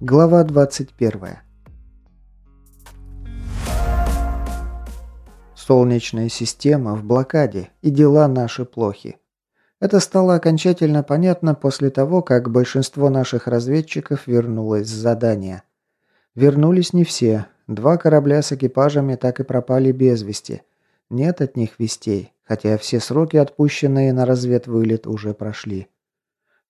Глава 21. Солнечная система в блокаде, и дела наши плохи. Это стало окончательно понятно после того, как большинство наших разведчиков вернулось с задания. Вернулись не все. Два корабля с экипажами так и пропали без вести. Нет от них вестей, хотя все сроки, отпущенные на разведвылет, уже прошли.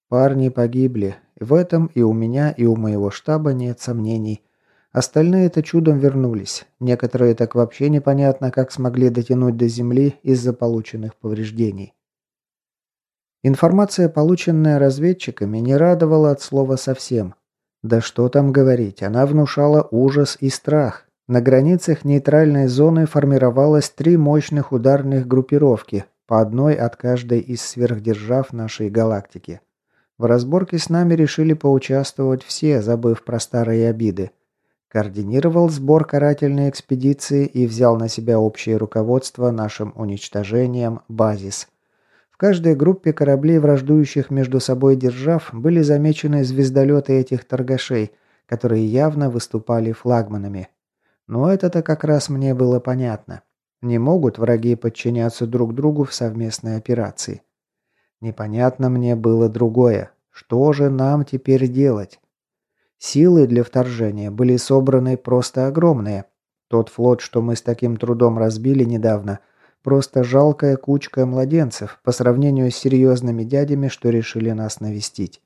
Парни погибли. В этом и у меня, и у моего штаба нет сомнений. Остальные-то чудом вернулись. Некоторые так вообще непонятно, как смогли дотянуть до земли из-за полученных повреждений. Информация, полученная разведчиками, не радовала от слова совсем. Да что там говорить, она внушала ужас и страх. На границах нейтральной зоны формировалось три мощных ударных группировки, по одной от каждой из сверхдержав нашей галактики. В разборке с нами решили поучаствовать все, забыв про старые обиды. Координировал сбор карательной экспедиции и взял на себя общее руководство нашим уничтожением «Базис». В каждой группе кораблей, враждующих между собой держав, были замечены звездолеты этих торгашей, которые явно выступали флагманами. Но это-то как раз мне было понятно. Не могут враги подчиняться друг другу в совместной операции. Непонятно мне было другое. Что же нам теперь делать? Силы для вторжения были собраны просто огромные. Тот флот, что мы с таким трудом разбили недавно, просто жалкая кучка младенцев по сравнению с серьезными дядями, что решили нас навестить.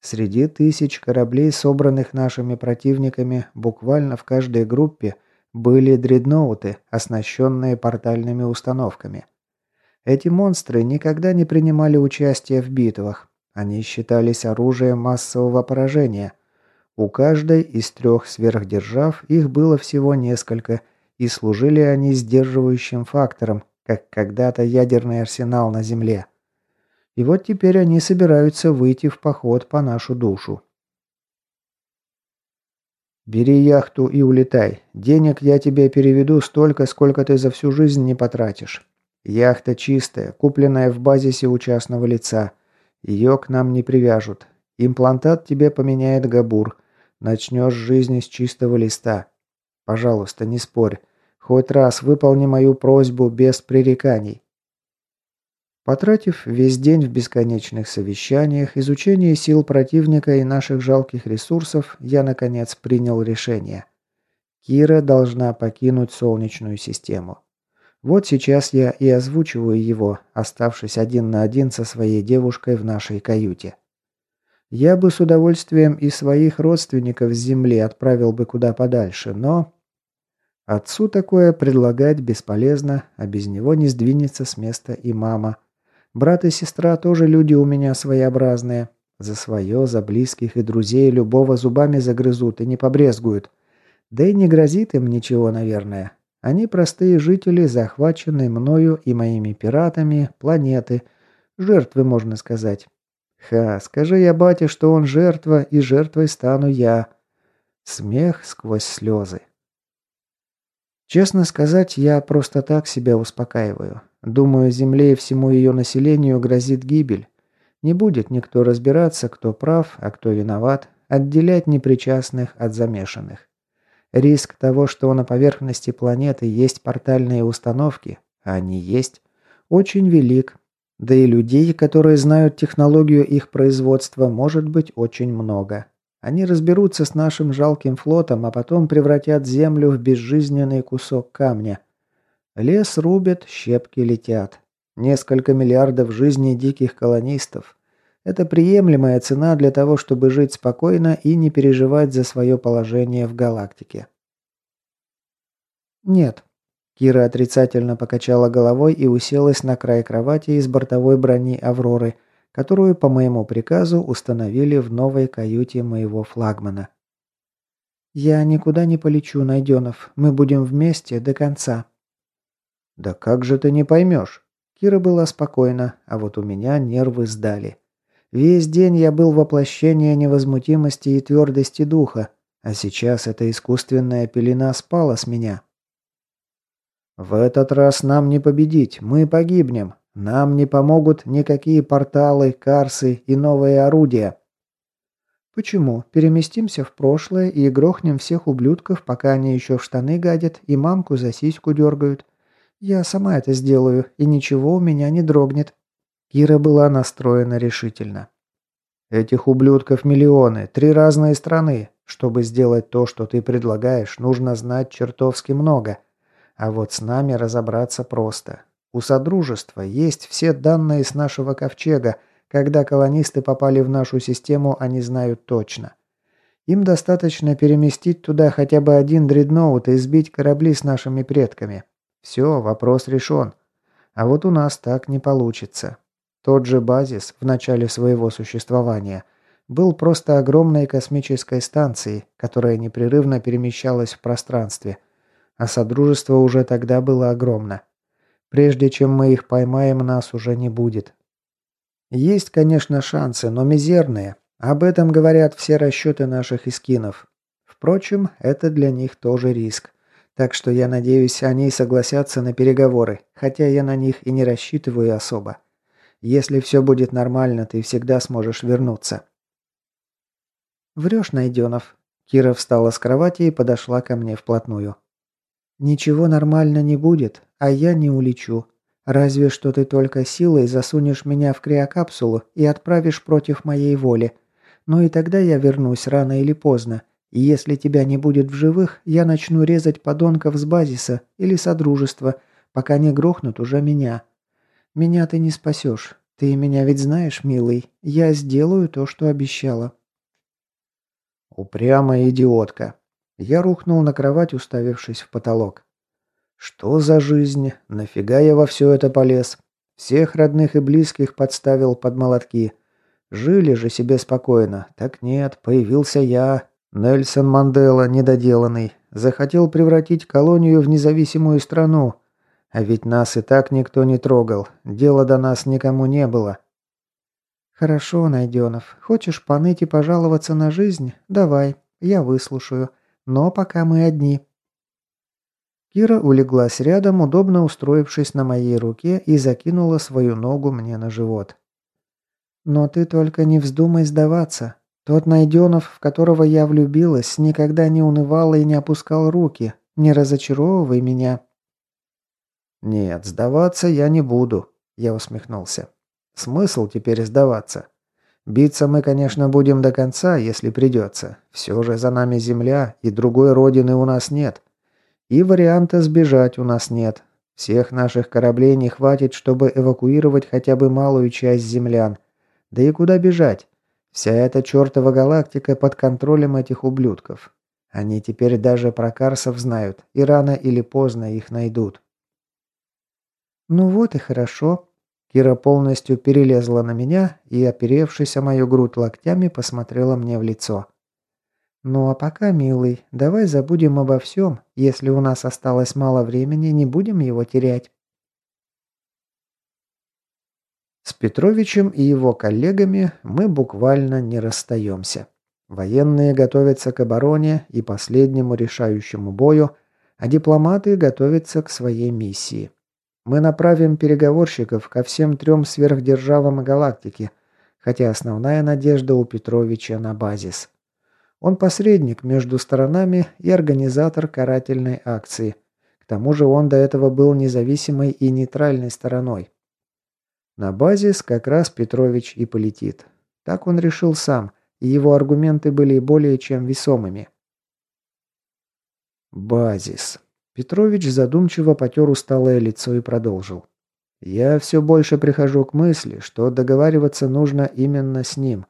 Среди тысяч кораблей, собранных нашими противниками, буквально в каждой группе были дредноуты, оснащенные портальными установками. Эти монстры никогда не принимали участия в битвах. Они считались оружием массового поражения. У каждой из трех сверхдержав их было всего несколько, и служили они сдерживающим фактором, как когда-то ядерный арсенал на Земле. И вот теперь они собираются выйти в поход по нашу душу. «Бери яхту и улетай. Денег я тебе переведу столько, сколько ты за всю жизнь не потратишь. Яхта чистая, купленная в базисе у частного лица. Ее к нам не привяжут. Имплантат тебе поменяет Габур. Начнешь жизнь с чистого листа. Пожалуйста, не спорь. Хоть раз выполни мою просьбу без пререканий. Потратив весь день в бесконечных совещаниях, изучении сил противника и наших жалких ресурсов, я, наконец, принял решение. Кира должна покинуть Солнечную систему. Вот сейчас я и озвучиваю его, оставшись один на один со своей девушкой в нашей каюте. Я бы с удовольствием и своих родственников с земли отправил бы куда подальше, но... Отцу такое предлагать бесполезно, а без него не сдвинется с места и мама. Брат и сестра тоже люди у меня своеобразные. За свое, за близких и друзей любого зубами загрызут и не побрезгуют. Да и не грозит им ничего, наверное. Они простые жители, захваченные мною и моими пиратами планеты. Жертвы, можно сказать. Ха, скажи я бате, что он жертва, и жертвой стану я. Смех сквозь слезы. Честно сказать, я просто так себя успокаиваю. Думаю, Земле и всему ее населению грозит гибель. Не будет никто разбираться, кто прав, а кто виноват, отделять непричастных от замешанных. Риск того, что на поверхности планеты есть портальные установки, а они есть, очень велик. Да и людей, которые знают технологию их производства, может быть очень много. Они разберутся с нашим жалким флотом, а потом превратят Землю в безжизненный кусок камня. Лес рубят, щепки летят. Несколько миллиардов жизней диких колонистов. Это приемлемая цена для того, чтобы жить спокойно и не переживать за свое положение в галактике. «Нет». Кира отрицательно покачала головой и уселась на край кровати из бортовой брони «Авроры», которую по моему приказу установили в новой каюте моего флагмана. «Я никуда не полечу, Найденов. Мы будем вместе до конца». «Да как же ты не поймешь?» Кира была спокойна, а вот у меня нервы сдали. Весь день я был воплощение невозмутимости и твердости духа, а сейчас эта искусственная пелена спала с меня. В этот раз нам не победить, мы погибнем. Нам не помогут никакие порталы, карсы и новые орудия. Почему? Переместимся в прошлое и грохнем всех ублюдков, пока они еще в штаны гадят и мамку за сиську дергают. Я сама это сделаю, и ничего у меня не дрогнет. Кира была настроена решительно. Этих ублюдков миллионы, три разные страны. Чтобы сделать то, что ты предлагаешь, нужно знать чертовски много. А вот с нами разобраться просто. У Содружества есть все данные с нашего ковчега, когда колонисты попали в нашу систему, они знают точно. Им достаточно переместить туда хотя бы один дредноут и сбить корабли с нашими предками. Все, вопрос решен. А вот у нас так не получится. Тот же базис в начале своего существования был просто огромной космической станцией, которая непрерывно перемещалась в пространстве. А Содружество уже тогда было огромно. Прежде чем мы их поймаем, нас уже не будет. Есть, конечно, шансы, но мизерные. Об этом говорят все расчеты наших искинов. Впрочем, это для них тоже риск. Так что я надеюсь, они согласятся на переговоры, хотя я на них и не рассчитываю особо. Если все будет нормально, ты всегда сможешь вернуться. Врешь, Найденов. Кира встала с кровати и подошла ко мне вплотную. Ничего нормально не будет, а я не улечу. Разве что ты только силой засунешь меня в криокапсулу и отправишь против моей воли. Но и тогда я вернусь рано или поздно. И если тебя не будет в живых, я начну резать подонков с базиса или содружества, пока не грохнут уже меня. Меня ты не спасешь. Ты меня ведь знаешь, милый. Я сделаю то, что обещала. Упрямая идиотка. Я рухнул на кровать, уставившись в потолок. Что за жизнь? Нафига я во все это полез? Всех родных и близких подставил под молотки. Жили же себе спокойно. Так нет, появился я, Нельсон Мандела, недоделанный. Захотел превратить колонию в независимую страну. А ведь нас и так никто не трогал. Дела до нас никому не было. Хорошо, Найденов. Хочешь поныть и пожаловаться на жизнь? Давай, я выслушаю. Но пока мы одни. Кира улеглась рядом, удобно устроившись на моей руке и закинула свою ногу мне на живот. «Но ты только не вздумай сдаваться. Тот Найденов, в которого я влюбилась, никогда не унывал и не опускал руки. Не разочаровывай меня». «Нет, сдаваться я не буду», — я усмехнулся. «Смысл теперь сдаваться? Биться мы, конечно, будем до конца, если придется. Все же за нами земля, и другой родины у нас нет. И варианта сбежать у нас нет. Всех наших кораблей не хватит, чтобы эвакуировать хотя бы малую часть землян. Да и куда бежать? Вся эта чертова галактика под контролем этих ублюдков. Они теперь даже про Карсов знают, и рано или поздно их найдут. «Ну вот и хорошо». Кира полностью перелезла на меня и, оперевшись о мою грудь локтями, посмотрела мне в лицо. «Ну а пока, милый, давай забудем обо всем. Если у нас осталось мало времени, не будем его терять». С Петровичем и его коллегами мы буквально не расстаемся. Военные готовятся к обороне и последнему решающему бою, а дипломаты готовятся к своей миссии. Мы направим переговорщиков ко всем трем сверхдержавам галактики, хотя основная надежда у Петровича на базис. Он посредник между сторонами и организатор карательной акции. К тому же он до этого был независимой и нейтральной стороной. На базис как раз Петрович и полетит. Так он решил сам, и его аргументы были более чем весомыми. Базис. Петрович задумчиво потер усталое лицо и продолжил. «Я все больше прихожу к мысли, что договариваться нужно именно с ним.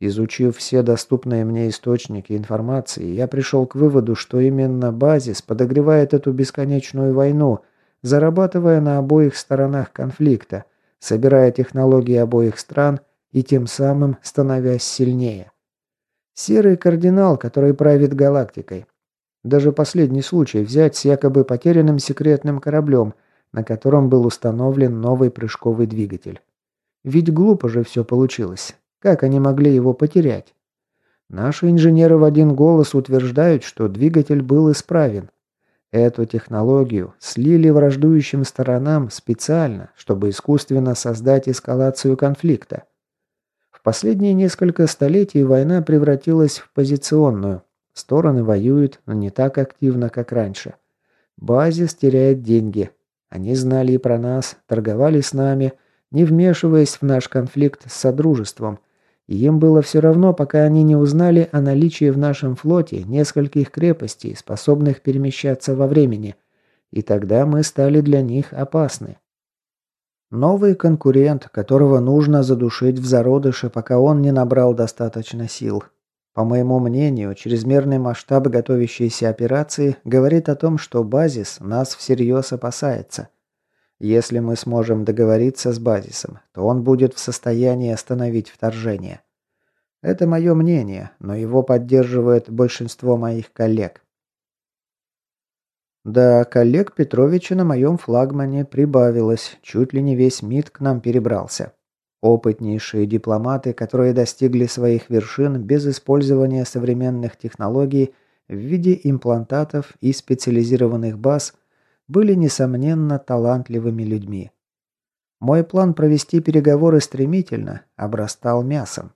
Изучив все доступные мне источники информации, я пришел к выводу, что именно базис подогревает эту бесконечную войну, зарабатывая на обоих сторонах конфликта, собирая технологии обоих стран и тем самым становясь сильнее. Серый кардинал, который правит галактикой. Даже последний случай взять с якобы потерянным секретным кораблем, на котором был установлен новый прыжковый двигатель. Ведь глупо же все получилось. Как они могли его потерять? Наши инженеры в один голос утверждают, что двигатель был исправен. Эту технологию слили враждующим сторонам специально, чтобы искусственно создать эскалацию конфликта. В последние несколько столетий война превратилась в позиционную. Стороны воюют, но не так активно, как раньше. Базис теряет деньги. Они знали и про нас, торговали с нами, не вмешиваясь в наш конфликт с Содружеством. И им было все равно, пока они не узнали о наличии в нашем флоте нескольких крепостей, способных перемещаться во времени. И тогда мы стали для них опасны. Новый конкурент, которого нужно задушить в зародыше, пока он не набрал достаточно сил. По моему мнению, чрезмерный масштаб готовящейся операции говорит о том, что базис нас всерьез опасается. Если мы сможем договориться с базисом, то он будет в состоянии остановить вторжение. Это мое мнение, но его поддерживает большинство моих коллег. Да, коллег Петровича на моем флагмане прибавилось, чуть ли не весь МИД к нам перебрался. Опытнейшие дипломаты, которые достигли своих вершин без использования современных технологий в виде имплантатов и специализированных баз, были, несомненно, талантливыми людьми. Мой план провести переговоры стремительно обрастал мясом.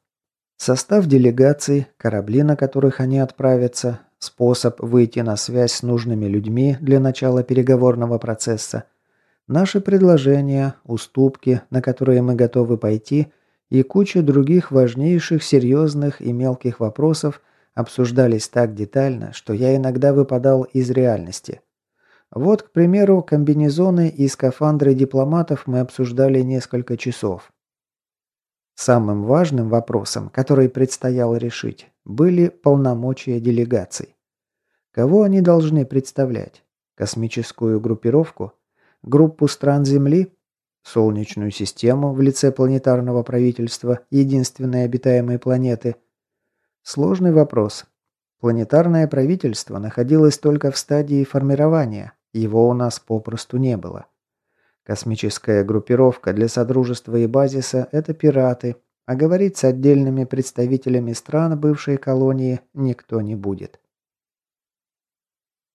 Состав делегаций, корабли, на которых они отправятся, способ выйти на связь с нужными людьми для начала переговорного процесса, наши предложения, уступки, на которые мы готовы пойти, и куча других важнейших, серьезных и мелких вопросов обсуждались так детально, что я иногда выпадал из реальности. Вот, к примеру, комбинезоны и скафандры дипломатов мы обсуждали несколько часов. Самым важным вопросом, который предстояло решить, были полномочия делегаций. Кого они должны представлять? Космическую группировку? Группу стран Земли? Солнечную систему в лице планетарного правительства, единственной обитаемой планеты? Сложный вопрос. Планетарное правительство находилось только в стадии формирования, его у нас попросту не было. Космическая группировка для Содружества и Базиса – это пираты, а говорить с отдельными представителями стран бывшей колонии никто не будет.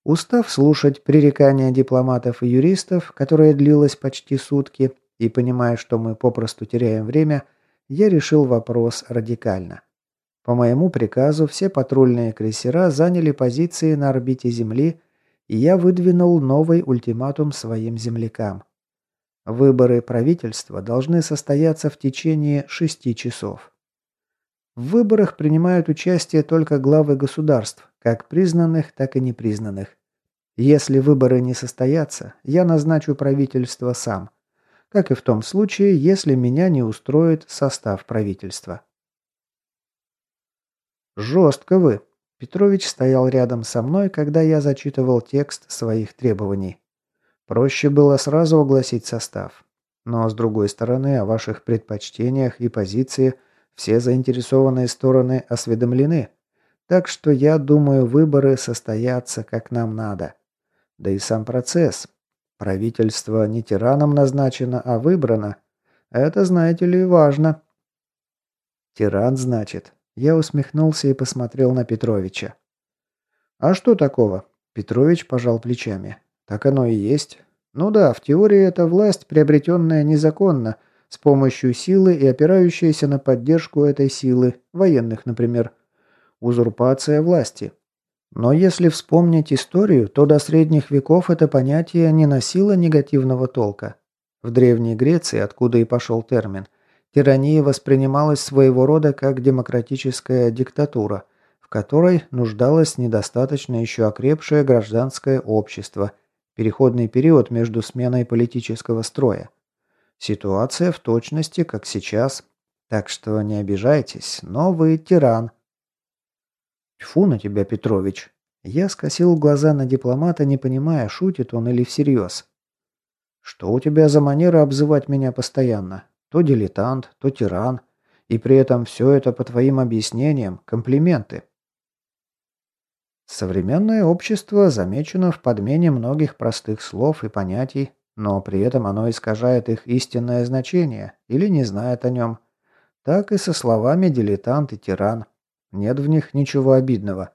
Устав слушать пререкания дипломатов и юристов, которое длилось почти сутки, и понимая, что мы попросту теряем время, я решил вопрос радикально. По моему приказу все патрульные крейсера заняли позиции на орбите Земли, и я выдвинул новый ультиматум своим землякам. Выборы правительства должны состояться в течение шести часов. В выборах принимают участие только главы государств, как признанных, так и непризнанных. Если выборы не состоятся, я назначу правительство сам. Как и в том случае, если меня не устроит состав правительства. «Жестко вы!» Петрович стоял рядом со мной, когда я зачитывал текст своих требований. Проще было сразу огласить состав. Но, с другой стороны, о ваших предпочтениях и позиции все заинтересованные стороны осведомлены. Так что я думаю, выборы состоятся как нам надо. Да и сам процесс. Правительство не тираном назначено, а выбрано. Это, знаете ли, важно. Тиран, значит. Я усмехнулся и посмотрел на Петровича. А что такого? Петрович пожал плечами. Так оно и есть. Ну да, в теории это власть, приобретенная незаконно, с помощью силы и опирающаяся на поддержку этой силы, военных, например. Узурпация власти. Но если вспомнить историю, то до средних веков это понятие не носило негативного толка. В Древней Греции, откуда и пошел термин, тирания воспринималась своего рода как демократическая диктатура, в которой нуждалось недостаточно еще окрепшее гражданское общество, переходный период между сменой политического строя. Ситуация в точности, как сейчас. Так что не обижайтесь, но вы тиран, «Тьфу на тебя, Петрович!» Я скосил глаза на дипломата, не понимая, шутит он или всерьез. «Что у тебя за манера обзывать меня постоянно? То дилетант, то тиран. И при этом все это по твоим объяснениям, комплименты». Современное общество замечено в подмене многих простых слов и понятий, но при этом оно искажает их истинное значение или не знает о нем. Так и со словами «дилетант» и «тиран». Нет в них ничего обидного.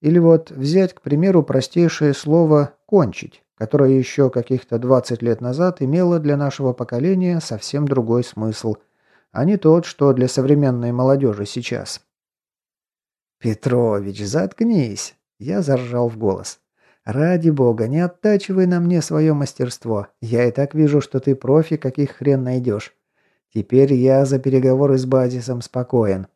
Или вот взять, к примеру, простейшее слово «кончить», которое еще каких-то 20 лет назад имело для нашего поколения совсем другой смысл. а не тот, что для современной молодежи сейчас. «Петрович, заткнись!» Я заржал в голос. «Ради бога, не оттачивай на мне свое мастерство. Я и так вижу, что ты профи, каких хрен найдешь. Теперь я за переговоры с базисом спокоен».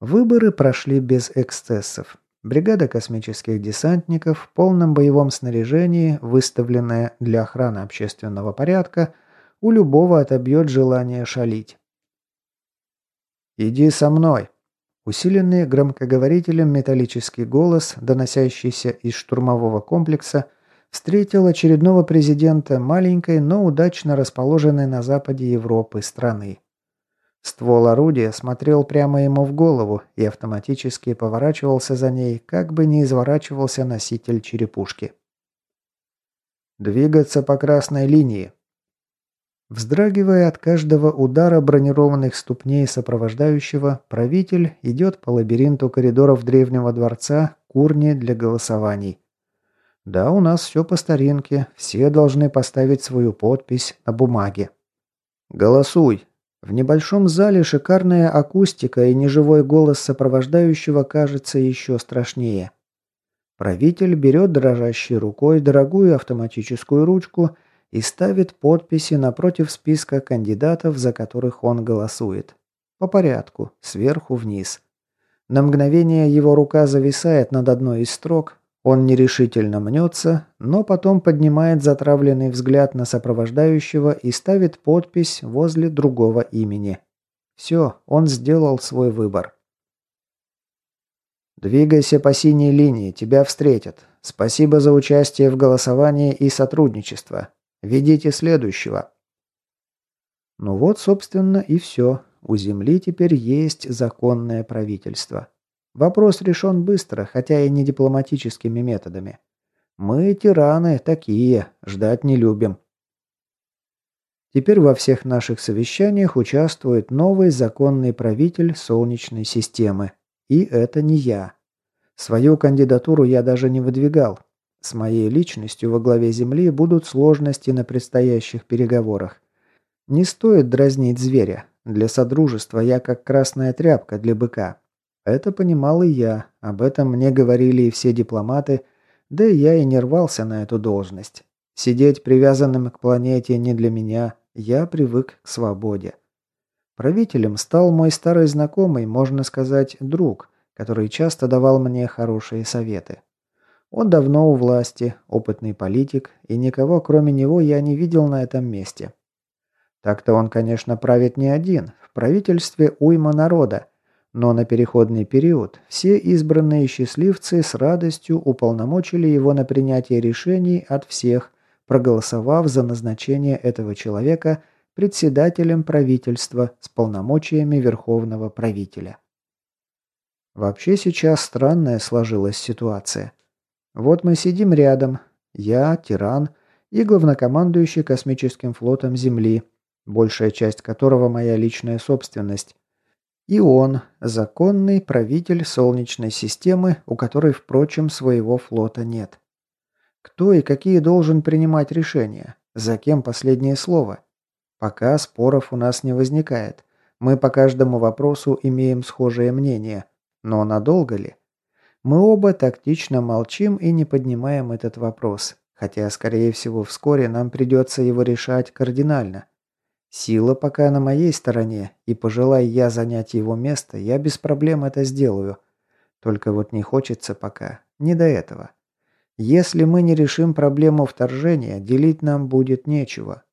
Выборы прошли без эксцессов. Бригада космических десантников в полном боевом снаряжении, выставленная для охраны общественного порядка, у любого отобьет желание шалить. «Иди со мной!» Усиленный громкоговорителем металлический голос, доносящийся из штурмового комплекса, встретил очередного президента маленькой, но удачно расположенной на западе Европы страны. Ствол орудия смотрел прямо ему в голову и автоматически поворачивался за ней, как бы не изворачивался носитель черепушки. «Двигаться по красной линии», Вздрагивая от каждого удара бронированных ступней сопровождающего, правитель идет по лабиринту коридоров древнего дворца к урне для голосований. Да, у нас все по старинке, все должны поставить свою подпись на бумаге. «Голосуй!» В небольшом зале шикарная акустика и неживой голос сопровождающего кажется еще страшнее. Правитель берет дрожащей рукой дорогую автоматическую ручку – и ставит подписи напротив списка кандидатов, за которых он голосует. По порядку, сверху вниз. На мгновение его рука зависает над одной из строк, он нерешительно мнется, но потом поднимает затравленный взгляд на сопровождающего и ставит подпись возле другого имени. Все, он сделал свой выбор. «Двигайся по синей линии, тебя встретят. Спасибо за участие в голосовании и сотрудничество. Ведите следующего». Ну вот, собственно, и все. У Земли теперь есть законное правительство. Вопрос решен быстро, хотя и не дипломатическими методами. Мы, тираны, такие, ждать не любим. Теперь во всех наших совещаниях участвует новый законный правитель Солнечной системы. И это не я. Свою кандидатуру я даже не выдвигал. С моей личностью во главе Земли будут сложности на предстоящих переговорах. Не стоит дразнить зверя. Для содружества я как красная тряпка для быка. Это понимал и я, об этом мне говорили и все дипломаты, да и я и не рвался на эту должность. Сидеть привязанным к планете не для меня, я привык к свободе. Правителем стал мой старый знакомый, можно сказать, друг, который часто давал мне хорошие советы. Он давно у власти, опытный политик, и никого кроме него я не видел на этом месте. Так-то он, конечно, правит не один, в правительстве уйма народа, но на переходный период все избранные счастливцы с радостью уполномочили его на принятие решений от всех, проголосовав за назначение этого человека председателем правительства с полномочиями верховного правителя. Вообще сейчас странная сложилась ситуация. Вот мы сидим рядом. Я, тиран и главнокомандующий космическим флотом Земли, большая часть которого моя личная собственность. И он, законный правитель Солнечной системы, у которой, впрочем, своего флота нет. Кто и какие должен принимать решения? За кем последнее слово? Пока споров у нас не возникает. Мы по каждому вопросу имеем схожее мнение. Но надолго ли? Мы оба тактично молчим и не поднимаем этот вопрос, хотя, скорее всего, вскоре нам придется его решать кардинально. Сила пока на моей стороне, и пожелая я занять его место, я без проблем это сделаю. Только вот не хочется пока, не до этого. Если мы не решим проблему вторжения, делить нам будет нечего.